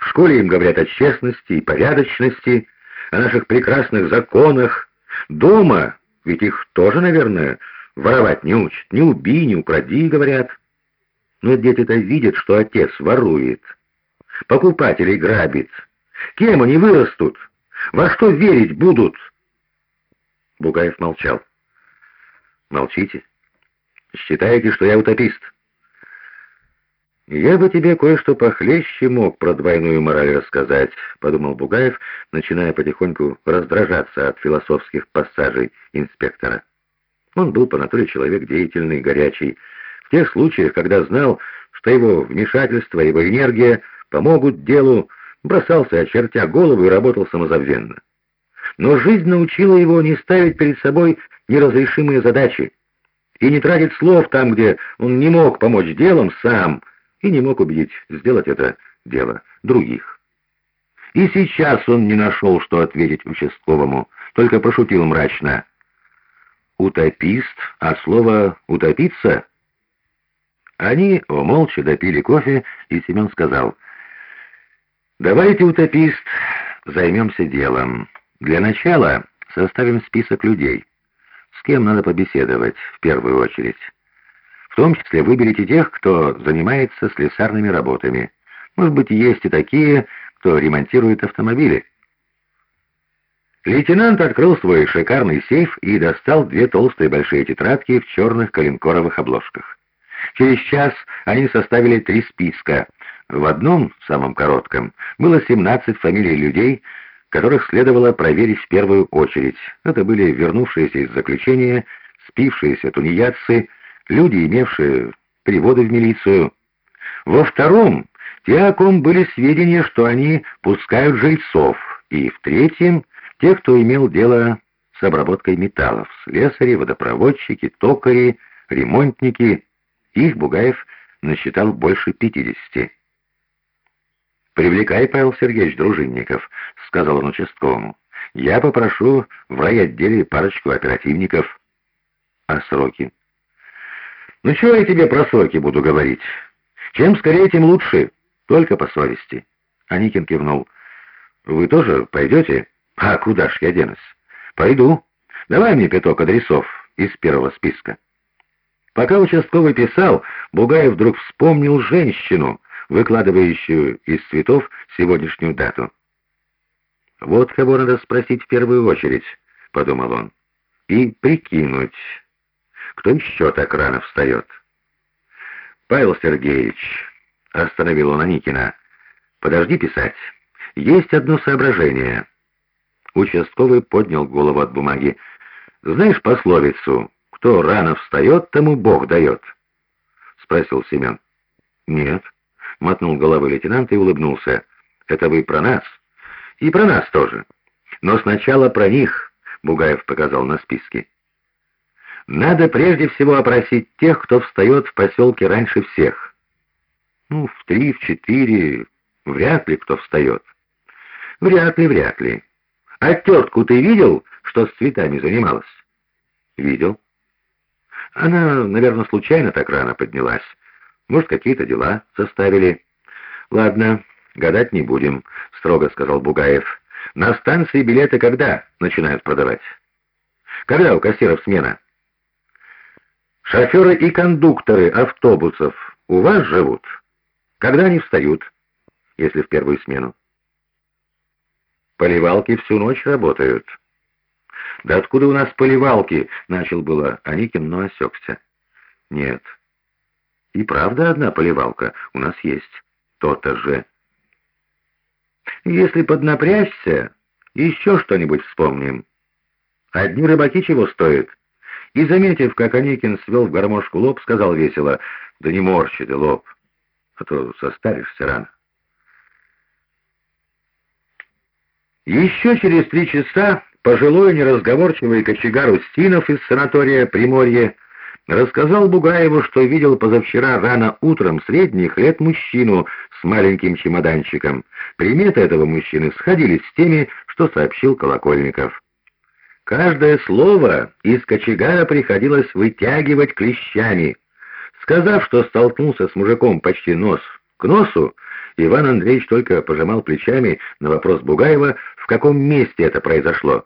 В школе им говорят о честности и порядочности, о наших прекрасных законах. Дома, ведь их тоже, наверное, воровать не учат. Не убей, не укради, говорят. Но дети-то видят, что отец ворует, покупателей грабит. Кем они вырастут? Во что верить будут?» Бугаев молчал. «Молчите. Считаете, что я утопист?» «Я бы тебе кое-что похлеще мог про двойную мораль рассказать», — подумал Бугаев, начиная потихоньку раздражаться от философских пассажей инспектора. Он был по натуре человек деятельный, горячий. В тех случаях, когда знал, что его вмешательство, его энергия помогут делу, бросался, очертя голову, и работал самозабвенно. Но жизнь научила его не ставить перед собой неразрешимые задачи и не тратить слов там, где он не мог помочь делом сам, и не мог убедить сделать это дело других. И сейчас он не нашел, что ответить участковому, только пошутил мрачно. «Утопист, а слово «утопиться»?» Они молча допили кофе, и Семен сказал, «Давайте, утопист, займемся делом. Для начала составим список людей, с кем надо побеседовать в первую очередь». В том числе выберите тех, кто занимается слесарными работами. Может быть, есть и такие, кто ремонтирует автомобили. Лейтенант открыл свой шикарный сейф и достал две толстые большие тетрадки в черных коленкоровых обложках. Через час они составили три списка. В одном, самом коротком, было 17 фамилий людей, которых следовало проверить в первую очередь. Это были вернувшиеся из заключения, спившиеся тунеядцы, люди, имевшие переводы в милицию. Во втором, те, о ком были сведения, что они пускают жильцов. И в третьем, те, кто имел дело с обработкой металлов, слесари, водопроводчики, токари, ремонтники. Их Бугаев насчитал больше пятидесяти. «Привлекай, Павел Сергеевич, дружинников», — сказал он участковому. «Я попрошу в райотделе парочку оперативников». «А сроки?» Ну чего я тебе про сроки буду говорить? Чем скорее, тем лучше. Только по совести. Аникин кивнул. Вы тоже пойдете? А куда ж я денусь? Пойду. Давай мне пяток адресов из первого списка. Пока участковый писал, Бугаев вдруг вспомнил женщину, выкладывающую из цветов сегодняшнюю дату. «Вот кого надо спросить в первую очередь», — подумал он, — «и прикинуть». Кто еще так рано встает? Павел Сергеевич, остановил он Аникина, подожди писать. Есть одно соображение. Участковый поднял голову от бумаги. Знаешь пословицу «Кто рано встает, тому Бог дает»? Спросил Семен. Нет. Мотнул головой лейтенант и улыбнулся. Это вы про нас? И про нас тоже. Но сначала про них, Бугаев показал на списке. Надо прежде всего опросить тех, кто встает в поселке раньше всех. Ну, в три, в четыре, вряд ли кто встает. Вряд ли, вряд ли. А тетку ты видел, что с цветами занималась? Видел. Она, наверное, случайно так рано поднялась. Может, какие-то дела составили. Ладно, гадать не будем, строго сказал Бугаев. На станции билеты когда начинают продавать? Когда у кассиров смена? Шоферы и кондукторы автобусов у вас живут? Когда они встают, если в первую смену? Поливалки всю ночь работают. Да откуда у нас поливалки? Начал было Аникин, но осекся. Нет. И правда одна поливалка у нас есть. То-то же. Если поднапрячься, еще что-нибудь вспомним. Одни рыбаки чего стоят? И, заметив, как Аникин свел в гармошку лоб, сказал весело, «Да не морщи ты лоб, а то состаришься рано». Еще через три часа пожилой неразговорчивый кочегар Устинов из санатория Приморье рассказал Бугаеву, что видел позавчера рано утром средних лет мужчину с маленьким чемоданчиком. Приметы этого мужчины сходились с теми, что сообщил Колокольников. Каждое слово из кочегара приходилось вытягивать клещами. Сказав, что столкнулся с мужиком почти нос к носу, Иван Андреевич только пожимал плечами на вопрос Бугаева, в каком месте это произошло.